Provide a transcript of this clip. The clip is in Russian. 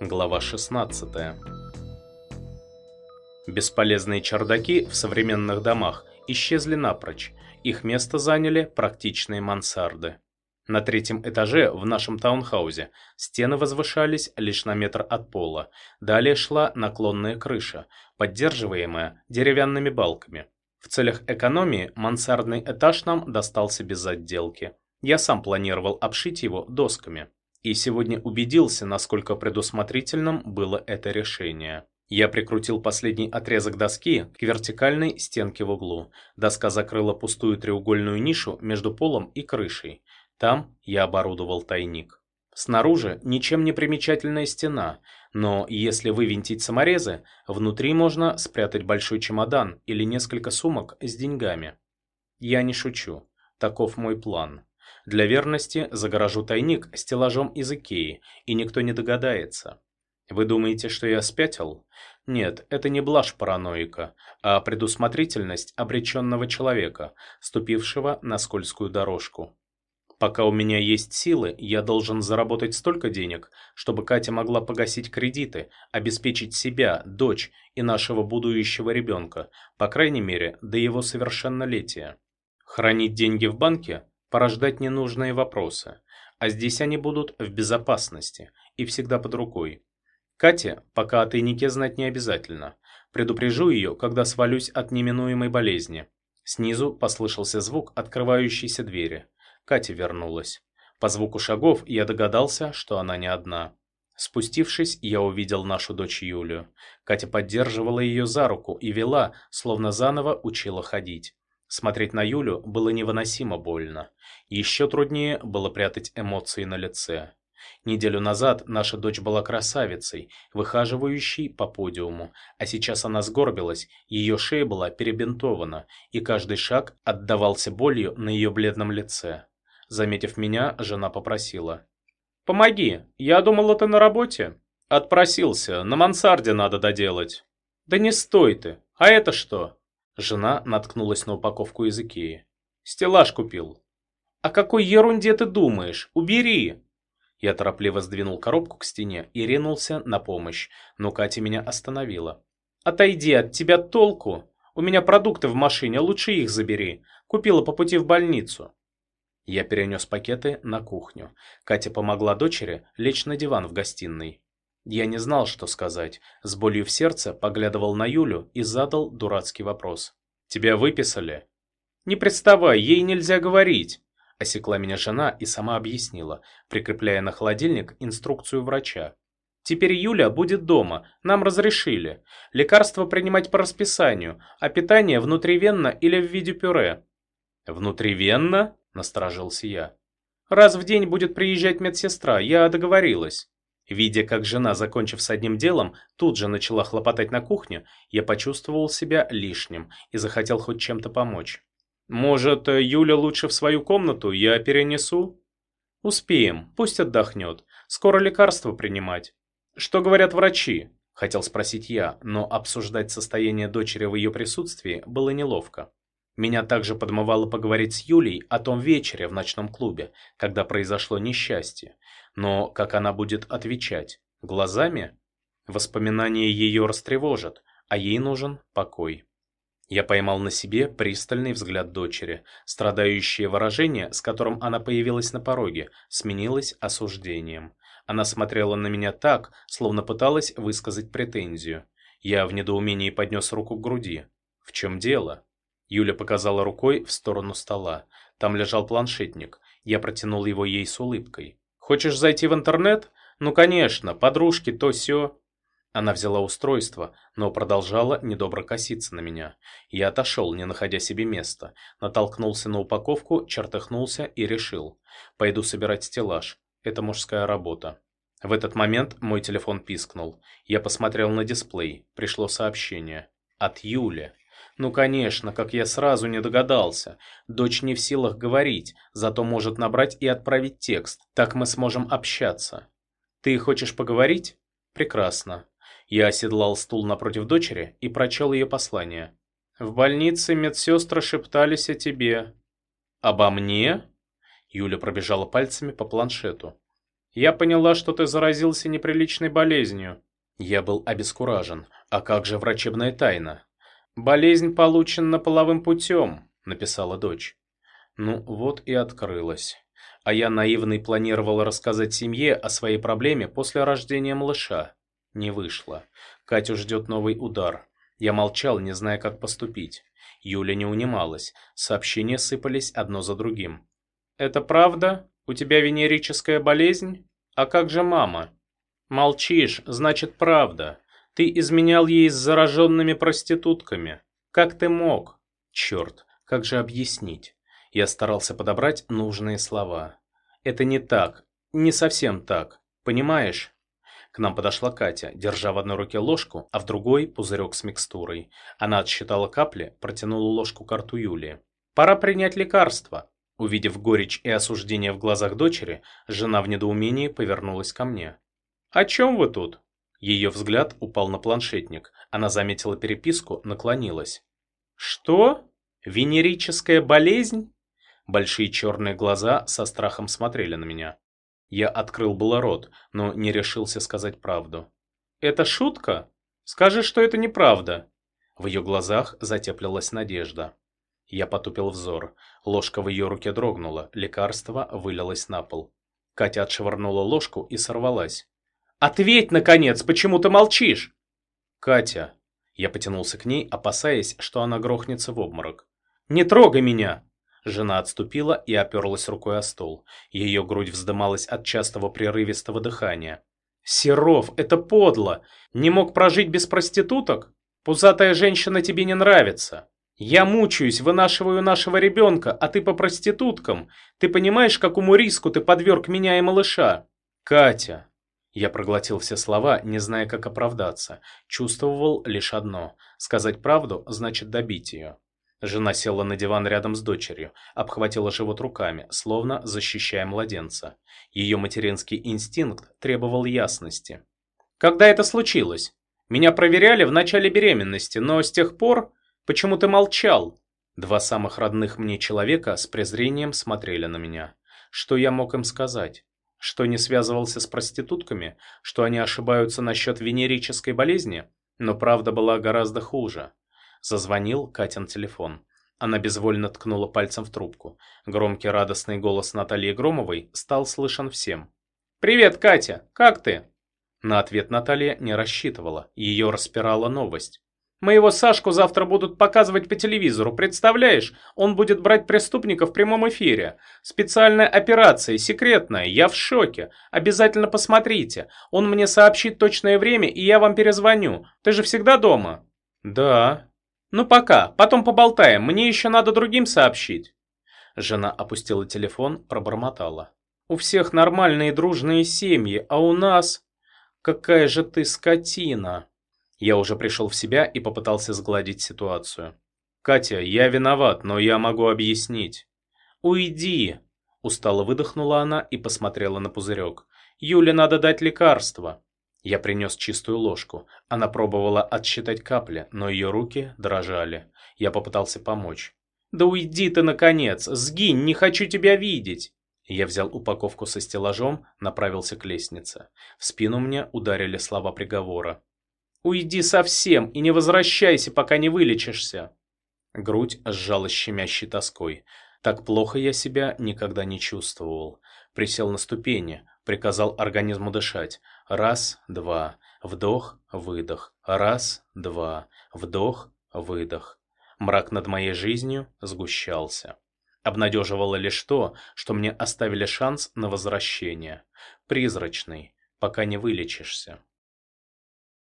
Глава 16 Бесполезные чердаки в современных домах исчезли напрочь, их место заняли практичные мансарды. На третьем этаже в нашем таунхаусе стены возвышались лишь на метр от пола, далее шла наклонная крыша, поддерживаемая деревянными балками. В целях экономии мансардный этаж нам достался без отделки. Я сам планировал обшить его досками. И сегодня убедился, насколько предусмотрительным было это решение. Я прикрутил последний отрезок доски к вертикальной стенке в углу. Доска закрыла пустую треугольную нишу между полом и крышей. Там я оборудовал тайник. Снаружи ничем не примечательная стена, но если вывинтить саморезы, внутри можно спрятать большой чемодан или несколько сумок с деньгами. Я не шучу. Таков мой план. Для верности загорожу тайник стеллажом из Икеи, и никто не догадается. Вы думаете, что я спятил? Нет, это не блажь параноика, а предусмотрительность обреченного человека, ступившего на скользкую дорожку. Пока у меня есть силы, я должен заработать столько денег, чтобы Катя могла погасить кредиты, обеспечить себя, дочь и нашего будущего ребенка, по крайней мере, до его совершеннолетия. Хранить деньги в банке порождать ненужные вопросы, а здесь они будут в безопасности и всегда под рукой. Кате пока о тайнике знать не обязательно. Предупрежу ее, когда свалюсь от неминуемой болезни. Снизу послышался звук открывающейся двери. Катя вернулась. По звуку шагов я догадался, что она не одна. Спустившись, я увидел нашу дочь Юлю. Катя поддерживала ее за руку и вела, словно заново учила ходить. Смотреть на Юлю было невыносимо больно. Еще труднее было прятать эмоции на лице. Неделю назад наша дочь была красавицей, выхаживающей по подиуму, а сейчас она сгорбилась, ее шея была перебинтована, и каждый шаг отдавался болью на ее бледном лице. Заметив меня, жена попросила. «Помоги, я думал, это на работе». «Отпросился, на мансарде надо доделать». «Да не стой ты, а это что?» Жена наткнулась на упаковку из Икеи. «Стеллаж купил». «О какой ерунде ты думаешь? Убери!» Я торопливо сдвинул коробку к стене и ринулся на помощь, но Катя меня остановила. «Отойди, от тебя толку! У меня продукты в машине, лучше их забери. Купила по пути в больницу». Я перенес пакеты на кухню. Катя помогла дочери лечь на диван в гостиной. Я не знал, что сказать. С болью в сердце поглядывал на Юлю и задал дурацкий вопрос. «Тебя выписали?» «Не приставай, ей нельзя говорить!» Осекла меня жена и сама объяснила, прикрепляя на холодильник инструкцию врача. «Теперь Юля будет дома, нам разрешили. Лекарства принимать по расписанию, а питание внутривенно или в виде пюре». «Внутривенно?» – насторожился я. «Раз в день будет приезжать медсестра, я договорилась». Видя, как жена, закончив с одним делом, тут же начала хлопотать на кухне, я почувствовал себя лишним и захотел хоть чем-то помочь. «Может, Юля лучше в свою комнату, я перенесу?» «Успеем, пусть отдохнет. Скоро лекарства принимать». «Что говорят врачи?» – хотел спросить я, но обсуждать состояние дочери в ее присутствии было неловко. Меня также подмывало поговорить с Юлей о том вечере в ночном клубе, когда произошло несчастье. Но как она будет отвечать? Глазами? Воспоминания ее растревожат, а ей нужен покой. Я поймал на себе пристальный взгляд дочери. Страдающее выражение, с которым она появилась на пороге, сменилось осуждением. Она смотрела на меня так, словно пыталась высказать претензию. Я в недоумении поднес руку к груди. «В чем дело?» Юля показала рукой в сторону стола. Там лежал планшетник. Я протянул его ей с улыбкой. «Хочешь зайти в интернет? Ну, конечно, подружки, то все. Она взяла устройство, но продолжала недобро коситься на меня. Я отошел, не находя себе места. Натолкнулся на упаковку, чертыхнулся и решил. Пойду собирать стеллаж. Это мужская работа. В этот момент мой телефон пискнул. Я посмотрел на дисплей. Пришло сообщение. От Юли. Ну, конечно, как я сразу не догадался. Дочь не в силах говорить, зато может набрать и отправить текст. Так мы сможем общаться. Ты хочешь поговорить? Прекрасно. Я оседлал стул напротив дочери и прочел ее послание. В больнице медсестры шептались о тебе. Обо мне? Юля пробежала пальцами по планшету. Я поняла, что ты заразился неприличной болезнью. Я был обескуражен. А как же врачебная тайна? Болезнь получена половым путем, написала дочь. Ну, вот и открылась. А я наивный планировал рассказать семье о своей проблеме после рождения малыша. Не вышло. Катю ждет новый удар. Я молчал, не зная, как поступить. Юля не унималась. Сообщения сыпались одно за другим. «Это правда? У тебя венерическая болезнь? А как же мама?» «Молчишь, значит, правда. Ты изменял ей с зараженными проститутками. Как ты мог?» «Черт, как же объяснить?» Я старался подобрать нужные слова. «Это не так. Не совсем так. Понимаешь?» К нам подошла Катя, держа в одной руке ложку, а в другой пузырек с микстурой. Она отсчитала капли, протянула ложку к рту Юлии. «Пора принять лекарство». Увидев горечь и осуждение в глазах дочери, жена в недоумении повернулась ко мне. «О чем вы тут?» Ее взгляд упал на планшетник. Она заметила переписку, наклонилась. «Что? Венерическая болезнь?» Большие черные глаза со страхом смотрели на меня. Я открыл было рот, но не решился сказать правду. «Это шутка? Скажи, что это неправда!» В ее глазах затеплилась надежда. Я потупил взор. Ложка в ее руке дрогнула, лекарство вылилось на пол. Катя отшвырнула ложку и сорвалась. «Ответь, наконец, почему ты молчишь?» «Катя!» Я потянулся к ней, опасаясь, что она грохнется в обморок. «Не трогай меня!» Жена отступила и оперлась рукой о стол. Ее грудь вздымалась от частого прерывистого дыхания. «Серов, это подло! Не мог прожить без проституток? Пузатая женщина тебе не нравится. Я мучаюсь, вынашиваю нашего ребенка, а ты по проституткам. Ты понимаешь, какому риску ты подверг меня и малыша?» «Катя!» Я проглотил все слова, не зная, как оправдаться. Чувствовал лишь одно. Сказать правду значит добить ее. Жена села на диван рядом с дочерью, обхватила живот руками, словно защищая младенца. Ее материнский инстинкт требовал ясности. «Когда это случилось? Меня проверяли в начале беременности, но с тех пор почему ты молчал?» Два самых родных мне человека с презрением смотрели на меня. Что я мог им сказать? Что не связывался с проститутками? Что они ошибаются насчет венерической болезни? Но правда была гораздо хуже. Зазвонил Катин телефон. Она безвольно ткнула пальцем в трубку. Громкий радостный голос Натальи Громовой стал слышен всем. «Привет, Катя! Как ты?» На ответ Наталья не рассчитывала. Ее распирала новость. «Моего Сашку завтра будут показывать по телевизору, представляешь? Он будет брать преступников в прямом эфире. Специальная операция, секретная, я в шоке. Обязательно посмотрите. Он мне сообщит точное время, и я вам перезвоню. Ты же всегда дома?» «Да», «Ну пока, потом поболтаем, мне еще надо другим сообщить». Жена опустила телефон, пробормотала. «У всех нормальные дружные семьи, а у нас... Какая же ты скотина!» Я уже пришел в себя и попытался сгладить ситуацию. «Катя, я виноват, но я могу объяснить». «Уйди!» Устало выдохнула она и посмотрела на пузырек. «Юле надо дать лекарство». Я принес чистую ложку. Она пробовала отсчитать капли, но ее руки дрожали. Я попытался помочь. «Да уйди ты, наконец! Сгинь, не хочу тебя видеть!» Я взял упаковку со стеллажом, направился к лестнице. В спину мне ударили слова приговора. «Уйди совсем и не возвращайся, пока не вылечишься!» Грудь сжалась щемящей тоской. Так плохо я себя никогда не чувствовал. Присел на ступени, приказал организму дышать. Раз, два, вдох, выдох. Раз, два, вдох, выдох. Мрак над моей жизнью сгущался. Обнадеживало лишь то, что мне оставили шанс на возвращение. Призрачный, пока не вылечишься.